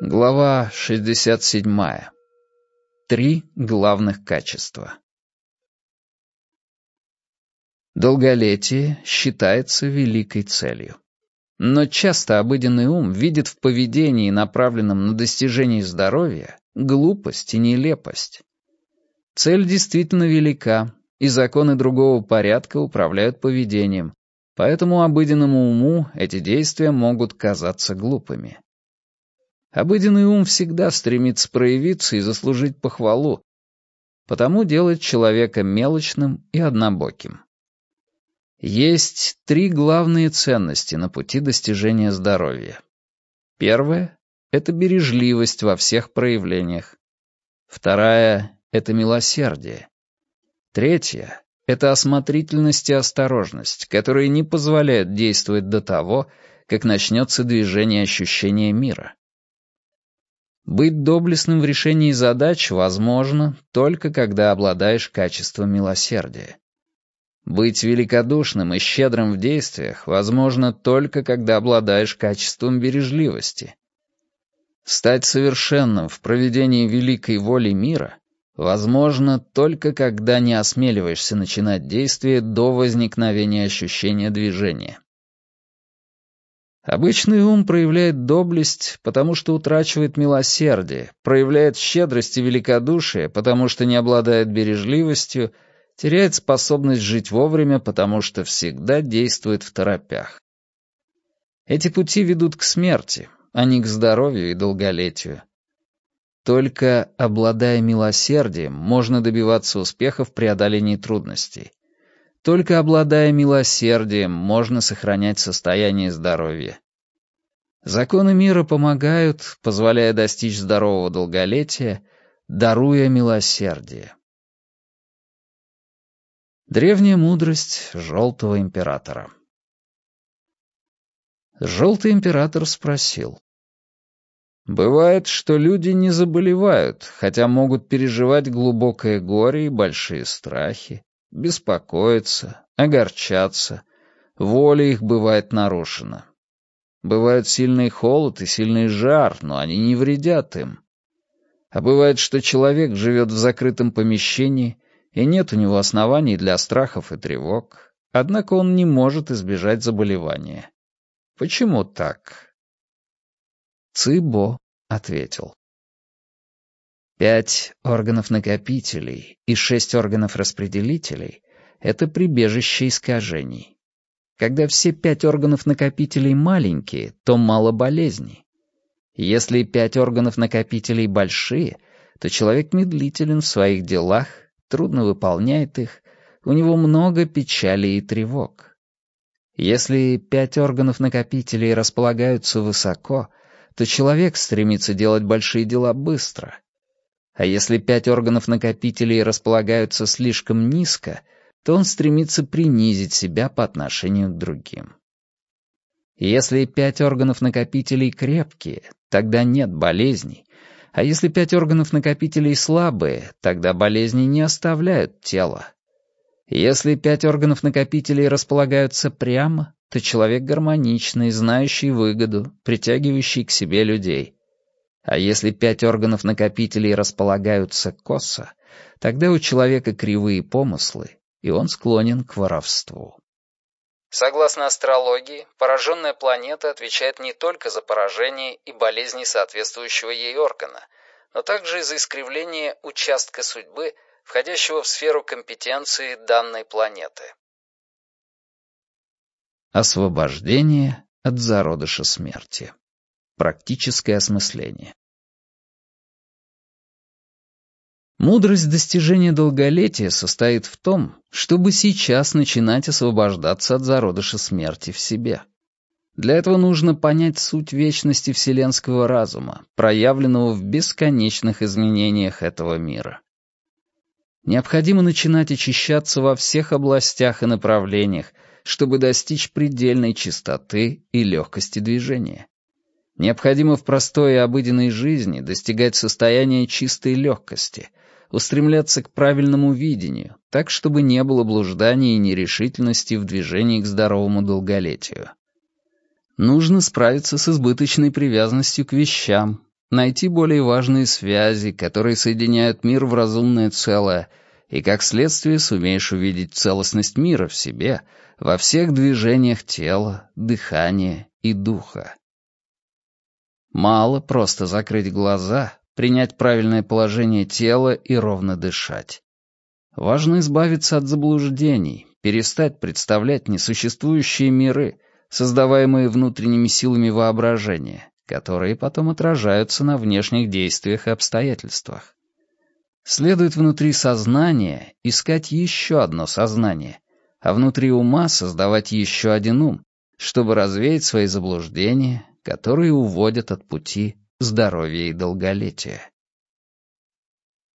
Глава 67. Три главных качества. Долголетие считается великой целью. Но часто обыденный ум видит в поведении, направленном на достижение здоровья, глупость и нелепость. Цель действительно велика, и законы другого порядка управляют поведением, поэтому обыденному уму эти действия могут казаться глупыми. Обыденный ум всегда стремится проявиться и заслужить похвалу, потому делает человека мелочным и однобоким. Есть три главные ценности на пути достижения здоровья. Первая — это бережливость во всех проявлениях. Вторая — это милосердие. Третья — это осмотрительность и осторожность, которые не позволяют действовать до того, как начнется движение ощущения мира. Быть доблестным в решении задач возможно только когда обладаешь качеством милосердия. Быть великодушным и щедрым в действиях возможно только когда обладаешь качеством бережливости. Стать совершенным в проведении великой воли мира возможно только когда не осмеливаешься начинать действие до возникновения ощущения движения. Обычный ум проявляет доблесть, потому что утрачивает милосердие, проявляет щедрость и великодушие, потому что не обладает бережливостью, теряет способность жить вовремя, потому что всегда действует в торопях. Эти пути ведут к смерти, а не к здоровью и долголетию. Только обладая милосердием, можно добиваться успеха в преодолении трудностей. Только обладая милосердием, можно сохранять состояние здоровья. Законы мира помогают, позволяя достичь здорового долголетия, даруя милосердие. Древняя мудрость Желтого Императора Желтый Император спросил. Бывает, что люди не заболевают, хотя могут переживать глубокое горе и большие страхи беспокоиться, огорчаться. Воля их бывает нарушена. Бывает сильный холод и сильный жар, но они не вредят им. А бывает, что человек живет в закрытом помещении, и нет у него оснований для страхов и тревог, однако он не может избежать заболевания. Почему так? Цибо ответил. Пять органов-накопителей и шесть органов-распределителей — это прибежище искажений. Когда все пять органов-накопителей маленькие, то мало болезней. Если пять органов-накопителей большие, то человек медлителен в своих делах, трудно выполняет их, у него много печали и тревог. Если пять органов-накопителей располагаются высоко, то человек стремится делать большие дела быстро — а если пять органов-накопителей располагаются слишком низко, то он стремится принизить себя по отношению к другим. Если пять органов-накопителей крепкие, тогда нет болезней, а если пять органов-накопителей слабые, тогда болезни не оставляют тело. Если пять органов-накопителей располагаются прямо, то человек гармоничный, знающий выгоду, притягивающий к себе людей. А если пять органов-накопителей располагаются косо, тогда у человека кривые помыслы, и он склонен к воровству. Согласно астрологии, пораженная планета отвечает не только за поражение и болезни соответствующего ей органа, но также и за искривление участка судьбы, входящего в сферу компетенции данной планеты. Освобождение от зародыша смерти. Практическое осмысление. Мудрость достижения долголетия состоит в том, чтобы сейчас начинать освобождаться от зародыша смерти в себе. Для этого нужно понять суть вечности вселенского разума, проявленного в бесконечных изменениях этого мира. Необходимо начинать очищаться во всех областях и направлениях, чтобы достичь предельной чистоты и легкости движения. Необходимо в простой и обыденной жизни достигать состояния чистой легкости, устремляться к правильному видению, так, чтобы не было блужданий и нерешительности в движении к здоровому долголетию. Нужно справиться с избыточной привязанностью к вещам, найти более важные связи, которые соединяют мир в разумное целое, и как следствие сумеешь увидеть целостность мира в себе, во всех движениях тела, дыхания и духа. Мало просто закрыть глаза, принять правильное положение тела и ровно дышать. Важно избавиться от заблуждений, перестать представлять несуществующие миры, создаваемые внутренними силами воображения, которые потом отражаются на внешних действиях и обстоятельствах. Следует внутри сознания искать еще одно сознание, а внутри ума создавать еще один ум, чтобы развеять свои заблуждения, которые уводят от пути здоровья и долголетия.